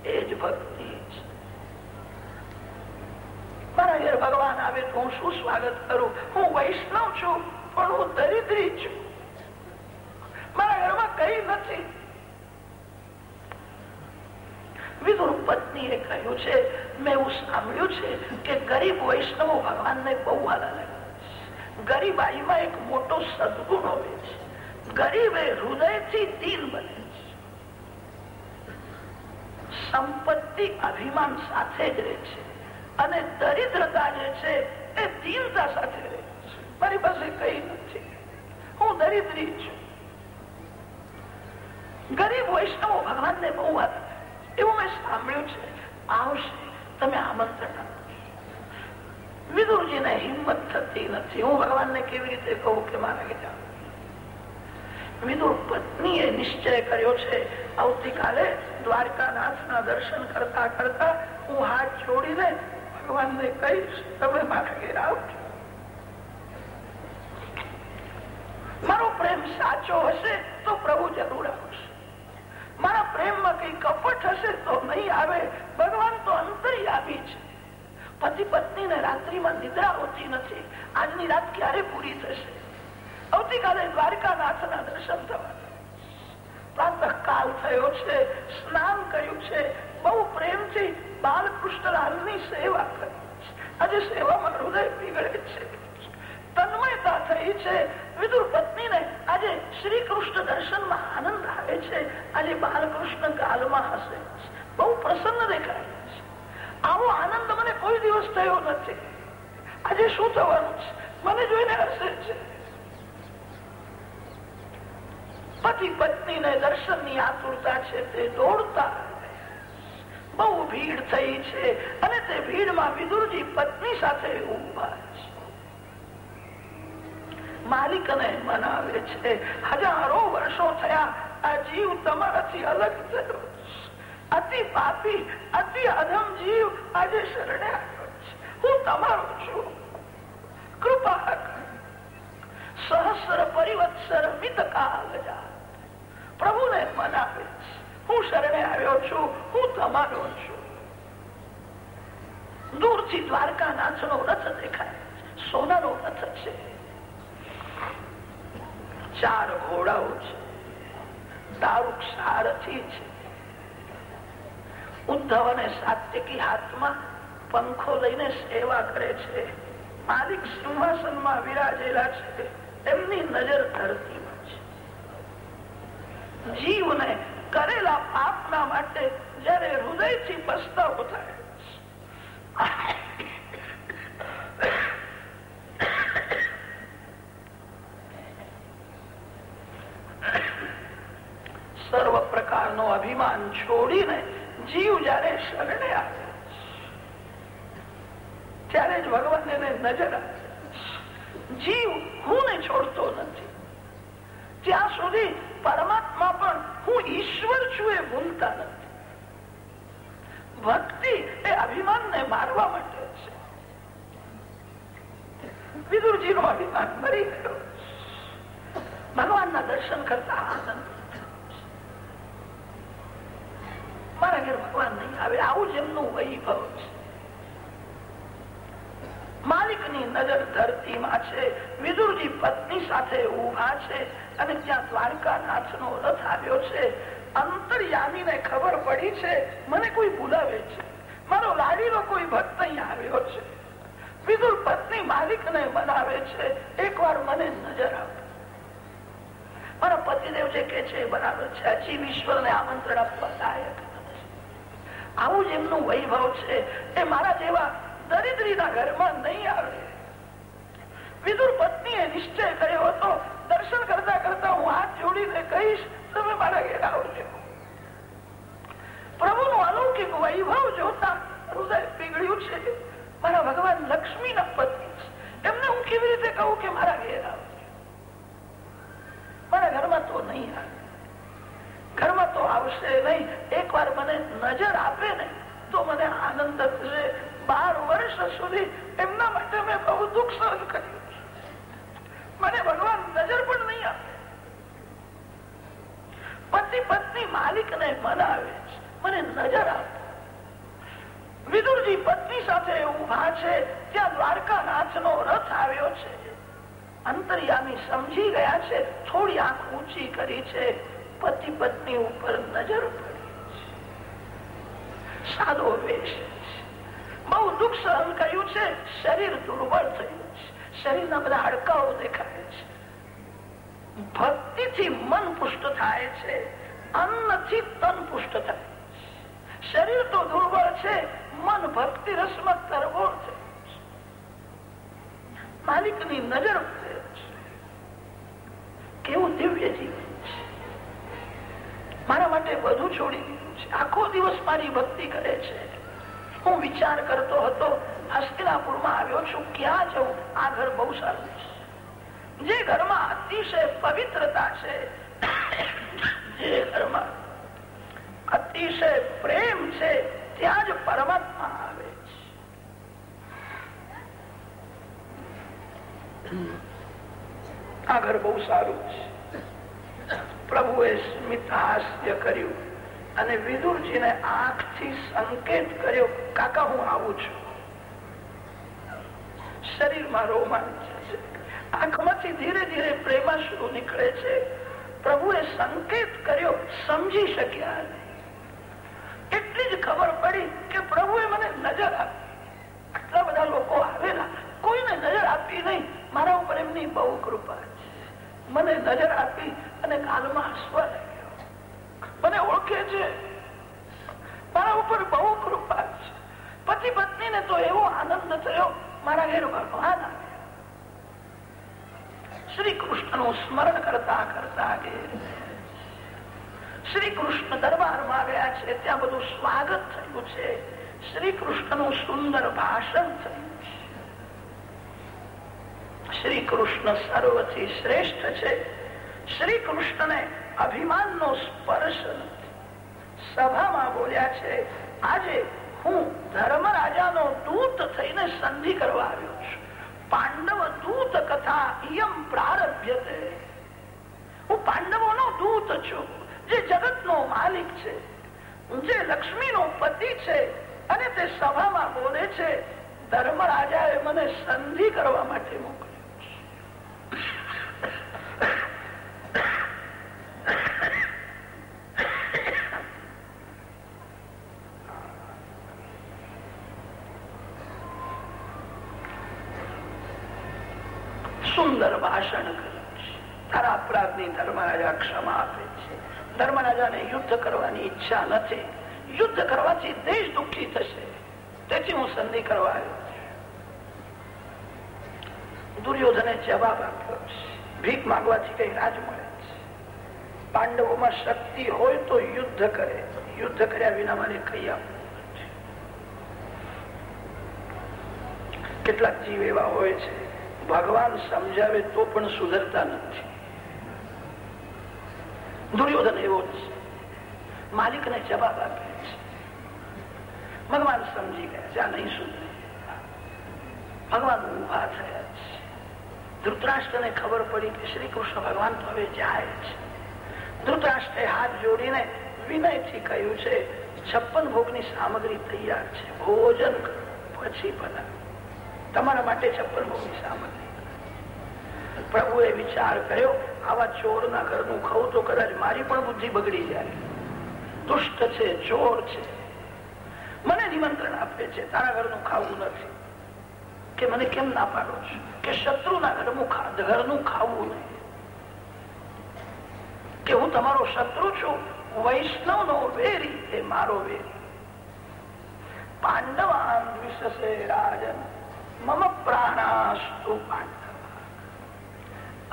એ જ ભક્તિ મારા ઘેર ભગવાન આવે તો હું શું સ્વાગત કરું. હું વૈષ્ણવ છું, પણ હું દરિદ્રી છું. મારા ઘરમાં કઈ નથી. વિદુર પત્નીએ કહ્યું છે, મેં એવું સાંભળ્યું છે કે ગરીબ વૈષ્ણવો ભગવાનને બહુ હાલા લાગે ગરીબાઈમાં એક મોટો સદગુણ હોય છે. ગરીબ એ હૃદયથી દિન બને છે. સંપત્તિ અભિમાન સાથે જ રહે છે. અને દરિદ્રતા જે છે, એ દીનતા સાથે રહે છે. મારી પાસે કઈ નથી. હું દરિદ્રી છું. ગરીબ વૈષ્ણવો ભગવાનને બહુ વાત એવું મેં સાંભળ્યું છે. આવશે, તમે આમંત્રણ વિદુરજીને હિંમત થતી નથી. હું ભગવાનને કેવી રીતે કહું કે મારા ગયા વિદુર પત્નીએ નિશ્ચય કર્યો છે. આવતીકાલે દ્વારકાનાથના દર્શન કરતા કરતા હું હાથ જોડીને ભગવાનને કહીશ, તમે મારા ઘેર આવજો. મારો પ્રેમ સાચો હશે તો પ્રભુ જરૂર આવશે. મારા પ્રેમમાં કઈ કપટ હશે તો નહીં આવે. ભગવાન તો અંતર્યામી છે. પતિ પત્ની ને રાત્રિમાં નિદ્રા હોતી નથી. આજની રાત ક્યારે પૂરી થશે? આવતીકાલે દ્વારકાનાથના દર્શન થવાના. કાલ આજે તન્મયતા થઈ છે. વિદુર પત્નીને આજે શ્રી કૃષ્ણ દર્શનમાં આનંદ આવે છે. આજે બાલકૃષ્ણ કાલમાં હશે. બહુ પ્રસન્ન દેખાય. આવો આનંદ મને કોઈ દિવસ થયો નથી. આજે શું થવાનું છે? મને જોઈને હશે છે. પતિ પત્ની ને દર્શનની આતુરતા છે તે દોડતા. બહુ ભીડ થઈ છે અને તે ભીડમાં વિદુરજી પત્ની સાથે ઊભા છે. માલિકને મનાવે છે. હજારો વર્ષો થયા આ જીવ તમારાથી અલગ થયો. પાપી, અતિ અધમ જીવ આજે શરણે હું તમારો છું. કૃપા સહસ્ર પરિવત્સર મિત કાગજા પ્રભુને મનાવે હું શરણે આવ્યો છું. હું તમારો છું. દૂરથી દ્વારકા નાથનો રથ દેખાય. સોનાનો રથ છે. ચાર ઘોડાઓ છે. દારૂક સારથી છે. ઉદ્ધવ અને સાત્યકી હાથમાં પંખો લઈને સેવા કરે છે. માલિક સિંહાસનમાં વિરાજેલા છે. એમની નજર ધરતીમાં જીવને કરેલા પાપના માટે જયારે હૃદયથી પસ્તાવો થાય. [coughs] સર્વ પ્રકારનો અભિમાન છોડીને જીવ જયારે શરણે આવે ત્યારે જ ભગવાન એને નજર આવે જીવ હું ને છોડતો નથી. ત્યાં સુધી પરમાત્મા પણ હું ઈશ્વર છું એ ભૂલતા નથી. ભક્તિ એ અભિમાન ને મારવા માટે છે. વિદુરજી નો અભિમાન મરી ગયો. ભગવાનના દર્શન કરતા આનંદ મારા નહીં આવે. આવું જ એમનું વૈભવ છે. માલિકની નજર ધરતીમાં છે. વિદુરજી પત્ની સાથે ઊભા છે અને ત્યાં દ્વારકાનાથ નો રથ આવ્યો છે. અંતરયામી ખબર પડી છે, મને કોઈ બોલાવે છે. મારો લાડીનો કોઈ ભક્ત અહીંયા આવ્યો છે. વિદુર પત્ની માલિક ને બનાવે છે એક વાર મને નજર આપો. મારા પતિદેવ જે કે છે બરાબર છે. હજી ઈશ્વર ને આમંત્રણ આપવા લાયક આવું જ એમનું વૈભવ છે. એ મારા જેવા દરિદ્રીના ઘરમાં નહીં આવે. વિદુર પત્નીએ નિશ્ચય કર્યો હતો, દર્શન કરતા કરતા હું હાથ જોડીને કહીશ, તમે મારા ઘેર આવજો. પ્રભુનું અલૌકિક વૈભવ જોતા હૃદય પીગળ્યું છે. મારા ભગવાન લક્ષ્મી ના પત્ની છે. એમને હું કેવી રીતે કહું કે મારા ઘેર આવજો? મારા ઘરમાં તો નહીં આવે. ઘરમાં તો આવશે નહીં. એક વાર મને નજર આપે ને, તો મને આનંદ થશે. બાર વર્ષ સુધી એમના માટે મેં બહુ દુઃખ સહન કર્યું. મને ભગવાન નજર પણ નહીં આપે. પતિ પત્ની માલિક ને મનાવે મને નજર આપે. વિદુરજી પત્ની સાથે ઊભા છે, ત્યાં દ્વારકાનાથ નો રથ આવ્યો છે. અંતર્યામી સમજી ગયા છે, થોડી આંખ ઊંચી કરી છે. પતિ પત્ની ઉપર નજર પડી. સાદો વેશ. બહુ દુઃખ સહન કર્યું છે. શરીર દુર્બળ થયું છે. શરીરના બધા હડકાઓ દેખાય છે. ભક્તિથી મન પુષ્ટ થાય છે. અન્નથી તન પુષ્ટ થાય શરીર તો દુર્બળ છે. મન ભક્તિ રસમાં તરબોળ છે. માલિકની નજર કેવું દિવ્ય જીવન. છે મારા માટે બધું છોડી દીધું છે. આખો દિવસ મારી ભક્તિ કરે છે. હું વિચાર કરતો હતો, હસ્તિનાપુરમાં આવ્યો છું, ક્યાં જવું આ ઘર બહુ સારું છે. જે ઘરમાં અતિશય પવિત્રતા છે, જે ઘરમાં અતિશય પ્રેમ છે, ત્યાં જ પરમાત્મા આવે છે. આ ઘર બહુ સારું છે. પ્રભુએ સ્મિત હાસ્ય કર્યું અને વિદુરજીને આંખથી સંકેત કર્યો, કાકા, હું આવું છું. શરીરમાં રોમાંચ છે. આંખમાંથી ધીરે ધીરે પ્રેમાશ્રુ નીકળે છે. પ્રભુએ સંકેત કર્યો, સમજી શક્યા એટલી જ ખબર પડી કે પ્રભુએ મને નજર આપી. આટલા બધા લોકો આવેલા, કોઈને નજર આપી નહીં. મારા ઉપર એમની બહુ કૃપા છે. મને નજર આપી અને કાનમાં હસવા લાગ્યો. મને ઓળખે છે. મારા ઉપર બહુ કૃપા છે. પતિ પત્ની ને તો એવો આનંદ થયો, મારા ઘેર ભગવાન શ્રી કૃષ્ણનું સ્મરણ કરતા કરતા શ્રી કૃષ્ણ દરબારમાં ગયા છે, ત્યાં બધું સ્વાગત થયું છે. શ્રી કૃષ્ણનું સુંદર ભાષણ થયું. શ્રી કૃષ્ણ સર્વથી શ્રેષ્ઠ છે. શ્રી કૃષ્ણને અભિમાન નો સ્પર્શ સભામાં બોલ્યા છે, આજે હું ધર્મરાજાનો દૂત થઈને સંધિ કરવા આવ્યો છું. પાંડવ દૂત કથા યમ પ્રારભ્ય હું પાંડવો નો દૂત છું, જે જગત નો માલિક છે. જે લક્ષ્મી નો પતિ છે, અને તે સભામાં બોલે છે ધર્મ રાજાએ મને સંધિ કરવા માટે મોકલ્યો. સુંદર ભાષણ કર્યું તારા અપરાધની ધર્મરાજા ક્ષમા આપે છે. ધર્મરાજાને યુદ્ધ કરવાની ઈચ્છા નથી. યુદ્ધ કરવાથી દેશ દુઃખી થશે. તેથી હું સંધિ કરવા આવ્યો દુર્યોધને જવાબ આપ્યો ભીખ માંગવાથી કઈ રાજ મળે પાંડવોમાં શક્તિ હોય તો યુદ્ધ કરે. યુદ્ધ કર્યા વિના મને કઈ કેટલાક જીવ એવા હોય છે, ભગવાન સમજાવે તો પણ સુધરતા નથી. દુર્યોધન એવો જ છે. માલિકને જવાબ આપે છે. ભગવાન સમજી ગયા છે આ નહીં સુધરે. ભગવાન ઊભા થયા છે. ધૃતરાષ્ટ્ર ને ખબર પડી કે શ્રી કૃષ્ણ ભગવાન તો હવે જાય છે ધૃતરાષ્ટ્રે હાથ જોડીને વિનયથી કહ્યું છે, છપ્પન ભોગની સામગ્રી તૈયાર છે. ભોજન પછી ભલા તમારા માટે છપ્પન ભોગની સામગ્રી પ્રભુએ વિચાર કર્યો, આવા ચોરના ઘરનું ખવું તો કદાચ મારી પણ બુદ્ધિ બગડી જાય. દુષ્ટ છે, ચોર છે. મને નિમંત્રણ આપે છે, તારા ઘરનું ખાવું નથી. કે મને કેમ ના પાડો છો? કે શત્રુના ઘરનું ઘરનું ખાવું નહીં. કે હું તમારો શત્રુ છું? વૈષ્ણવ નો વેરી એ મારો વેરી. પાંડવાન વિશસે રાજન, મમ પ્રાણાસ્તુ પાંડવ.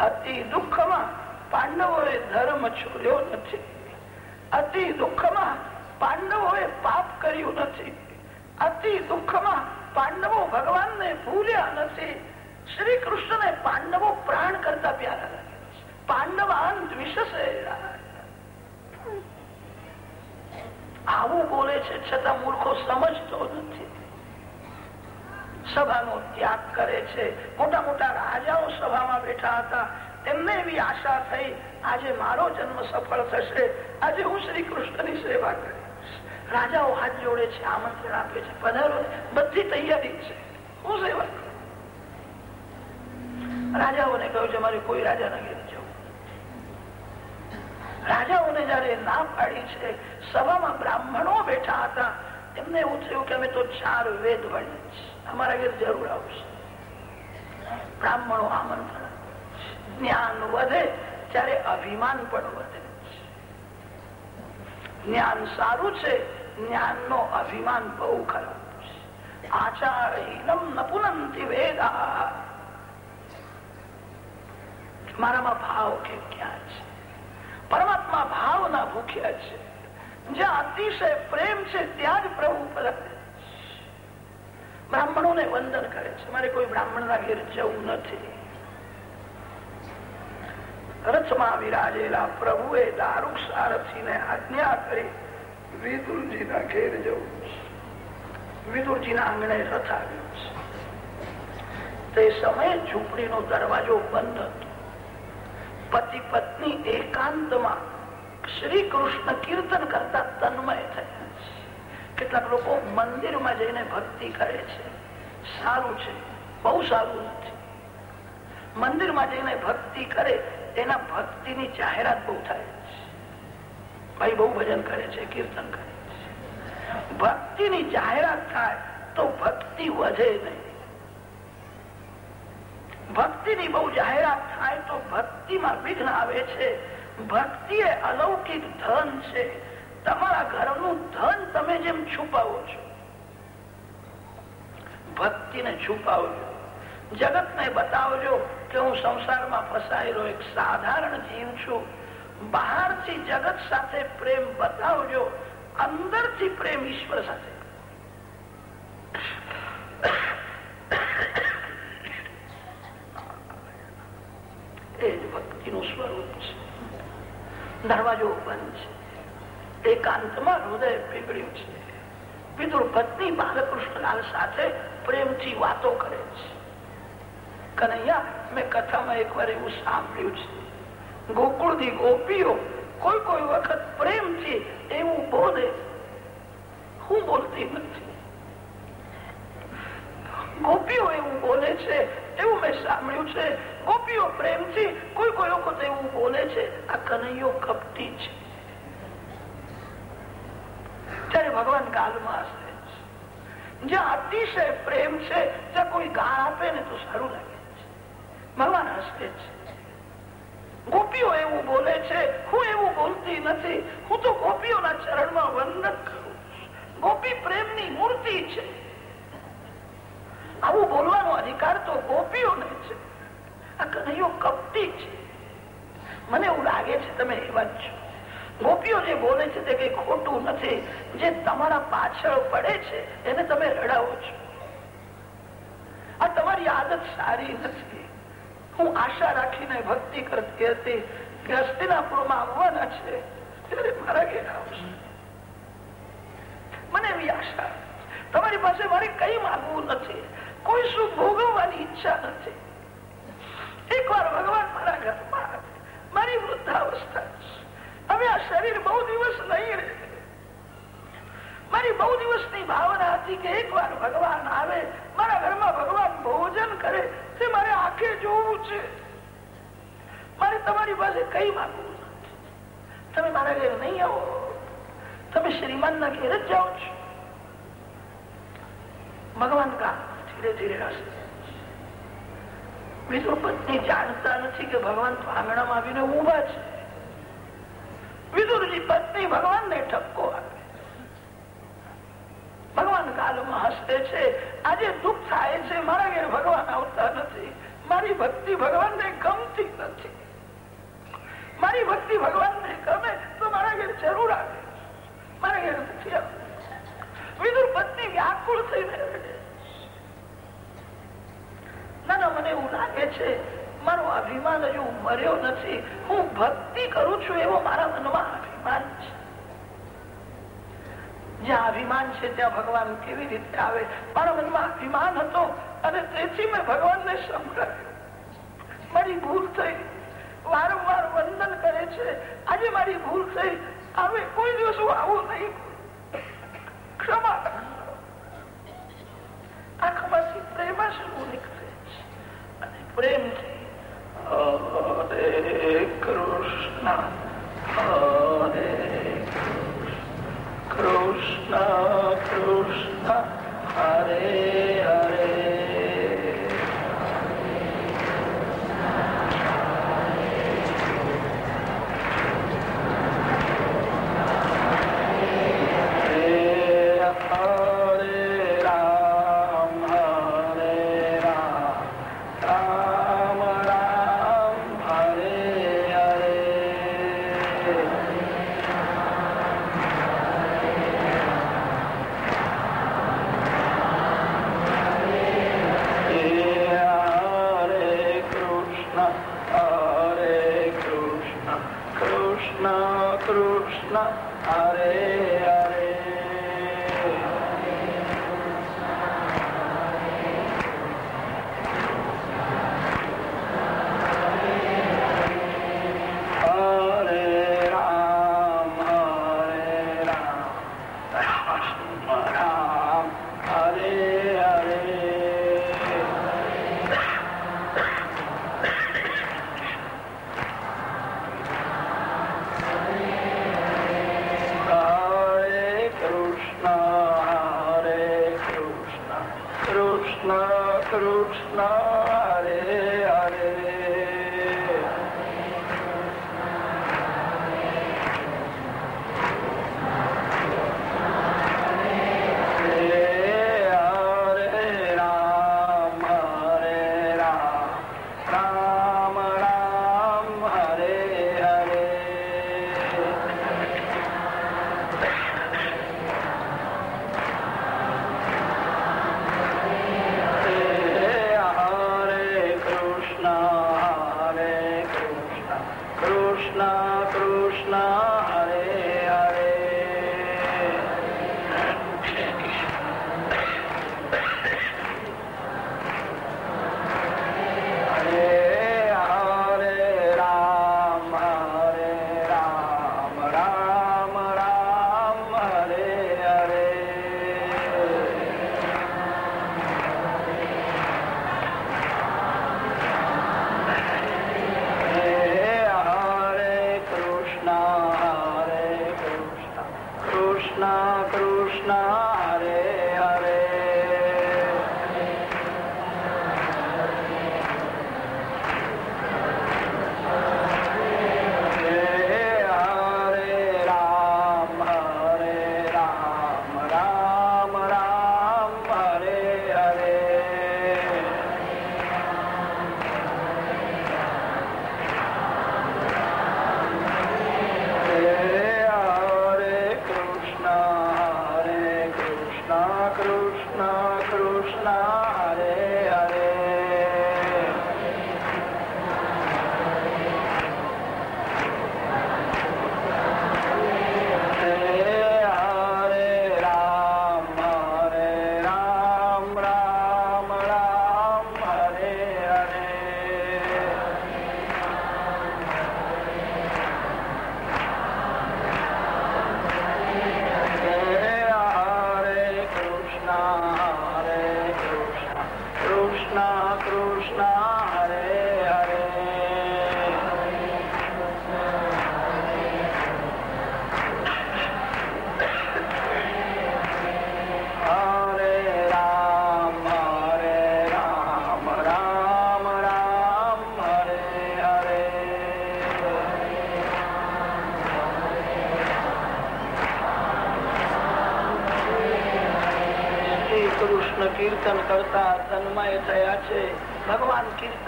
અતિ દુઃખમાં પાંડવોએ ધર્મ છોડ્યો નથી. અતિ દુઃખમાં પાંડવોએ પાપ કર્યું નથી. અતિ દુઃખમાં પાંડવો ભગવાનને ભૂલ્યા નથી. શ્રી કૃષ્ણને પાંડવો પ્રાણ કરતા પ્યારા લાગે પાંડવાન દ્વિષસે આવું બોલે છે છતાં મૂર્ખો સમજતો નથી. સભાનો ત્યાગ કરે છે. મોટા મોટા રાજાઓ સભામાં બેઠા હતા. તેમને એવી આશા થઈ, આજે મારો જન્મ સફળ થશે. આજે હું શ્રી કૃષ્ણની સેવા કરીશ. રાજાઓ હાથ જોડે છે, આમંત્રણ આપે છે, પધારો બધી તૈયારી છે. હું સેવા રાજાઓને કહ્યું છે, મારે કોઈ રાજા ના ઘેર રાજાઓને જયારે ના પાડી છે, સભામાં બ્રાહ્મણો બેઠા હતા, એમને એવું થયું કે અમે તો ચાર વેદ ભણીએ છીએ અમારા ઘેર જરૂર આવશે. બ્રાહ્મણો આમંત્રણ જ્ઞાન વધે ત્યારે અભિમાન પણ વધે જ્ઞાન સારું છે જ્ઞાન નો અભિમાન બહુ ખરાબ છે આચારહીનમ નપુનંતી ત્યાં જ પ્રભુ પ્રગટે બ્રાહ્મણોને વંદન કરે છે મારે કોઈ બ્રાહ્મણ ના ઘેર જવું નથી રથમાં વિરાજેલા પ્રભુએ દારૂક સારથી ને આજ્ઞા કરી શ્રી કૃષ્ણ કીર્તન કરતા તન્મય થયા કેટલાક લોકો મંદિરમાં જઈને ભક્તિ કરે છે. સારું છે, બહુ સારું નથી. મંદિરમાં જઈને ભક્તિ કરે એના ભક્તિની જાહેરાત બહુ થાય. ભાઈ બહુ ભજન કરે છે, કીર્તન કરે છે. ભક્તિની જાહેરાત થાય તો ભક્તિ વધે નહીં. ભક્તિની બહુ જાહેરાત થાય તો ભક્તિમાં વિઘ્ન આવે છે. ભક્તિ એ અલૌકિક ધન છે. તમારા ઘરનું ધન તમે જેમ છુપાવો છો. ભક્તિને છુપાવજો. જગતને બતાવજો કે હું સંસારમાં ફસાયેલો એક સાધારણ જીવ છું. બહારથી જગત સાથે પ્રેમ બતાવજો, અંદરથી પ્રેમ ઈશ્વર સાથે. એ જ ભક્તિનું સ્વરૂપ છે. દરવાજો બંધ છે. એકાંતમાં હૃદય પીગળ્યું છે. પિતૃ પત્ની બાલકૃષ્ણલાલ સાથે પ્રેમથી વાતો કરે છે. કનૈયા, મેં કથામાં એકવાર એવું સાંભળ્યું છે. ગોકુળની ગોપીઓ કોઈ કોઈ વખત પ્રેમથી એવું બોલે. હું બોલતી નથી. ગોપીઓ એવું બોલે છે, એવું મેં સાંભળ્યું છે. ગોપીઓ પ્રેમથી કોઈ કોઈ વખત એવું બોલે છે, આ કનૈયો કપટી છે. ત્યારે ભગવાન ગાલમાં હશે જ્યાં અતિશય પ્રેમ છે, ત્યાં કોઈ ગાળ આપે ને તો સારું લાગે છે. ભગવાન હસે છે. ગોપીઓ એવું બોલે છે, હું એવું બોલતી નથી. હું તો ગોપીઓના ચરણમાં વંદન કરું ગોપી પ્રેમની મૂર્તિ છે. આવું બોલવાનો અધિકાર તો ગોપીઓને છે. આ કનૈયો કપટી છે. મને એવું લાગે છે તમે એવા જ છો. ગોપીઓ જે બોલે છે તે કઈ ખોટું નથી. જે તમારા પાછળ પડે છે, એને તમે રડાવો છો. આ તમારી આદત સારી નથી. હું આશા રાખીને ભક્તિ કરતી હતી કઈ માંગવું નથી. કોઈ શું ભોગવવાની ઈચ્છા નથી. એકવાર ભગવાન મારા ઘરમાં મારી વૃદ્ધાવસ્થા હવે આ શરીર બહુ દિવસ નહીં રહે. મારી બહુ દિવસની ભાવના હતી કે એકવાર ભગવાન આવે મારા ઘરમાં ભગવાન ભોજન કરે તે મારે આંખે જોવું છે. મારે તમારી પાસે કઈ માંગવું તમે મારા ઘેર નહીં આવો. તમે શ્રીમાન ના ઘેર જ જાઓ છો. ભગવાન કા ધીરે ધીરે હશે. વિષ્ણુ પત્ની જાણતા નથી કે ભગવાન આંગણામાં આવીને ઊભા છે. વિદુરજી પત્ની ભગવાન ને ઠપકો આપે. ભગવાન કાલમાં હસતે છે આજે દુઃખ થાય છે, મારા ઘેર ભગવાન આવતા નથી. મારી ભક્તિ ભગવાન ને ગમતી નથી. મારી ભક્તિ ભગવાન ને ગમે તો મારા ઘેર જરૂર આવે. મારા ઘેર નથી વિદુર પત્ની વ્યાકુળ થઈને રડે ના ના મને એવું લાગે છે, મારો અભિમાન હજુ મર્યો નથી. હું ભક્તિ કરું છું એવો મારા મનમાં અભિમાન છે. જ્યાં અભિમાન છે, ત્યાં ભગવાન કેવી રીતે આવે? મારા મનમાં અભિમાન હતો અને તેથી મેં ભગવાનને સંભળાવ્યું. મારી ભૂલ થઈ. વારંવાર વંદન કરે છે. આજે મારી ભૂલ થઈ. હવે કોઈ દિવસ હું આવું નહીં. ક્ષમા આંખમાંથી શું નીકળે છે. અને પ્રેમથી હરે કૃષ્ણ હરે કૃષ્ણ. કૃષ્ણ કૃષ્ણ હરે હરે કૃષ્ણ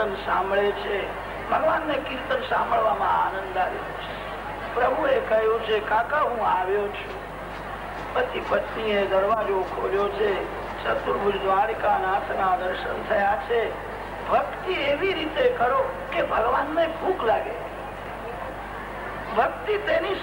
કીર્તન સાંભળે છે. ભગવાનને કીર્તન સાંભળવામાં આનંદ આવ્યો છે. પ્રભુએ કહ્યું છે, કાકા, હું આવ્યો છું. પતિ પત્નીએ દરવાજો ખોલ્યો છે. ચતુર્ભુજ દ્વારિકા નાથના દર્શન થયા છે. ભક્તિ એવી રીતે કરો કે ભગવાનને ભૂખ લાગે. ભક્તિ તેની